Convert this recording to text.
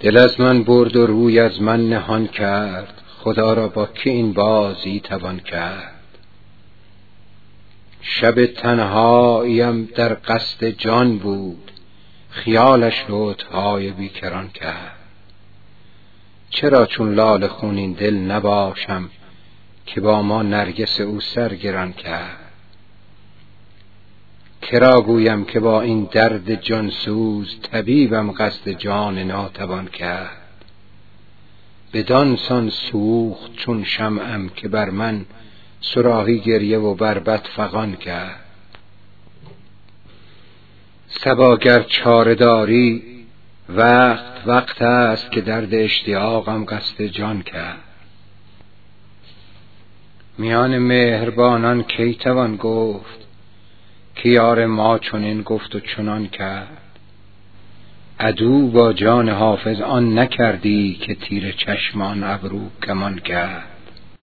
دل از من برد و روی از من نهان کرد. خدا را با که این بازی توان کرد؟ شب تنهاییم در قصد جان بود. خیالش لطفهای بیکران کرد. چرا چون لال خونین دل نباشم که با ما نرگس او سرگران کرد؟ کرا گویم که با این درد جانسوز طبیبم قصد جان ناتوان کرد؟ بدان سان سوخت چون شمعم که بر من صراحی گریه و بربط فغان کرد. صبا گر چاره داری وقت وقت است که درد اشتیاقم قصد جان کرد. میان مهربانان کی توان گفت؟ که یار ما چنین گفت و چنان کرد. عدو با جان حافظ آن نکردی که تیر چشم آن ابرو کمان کرد.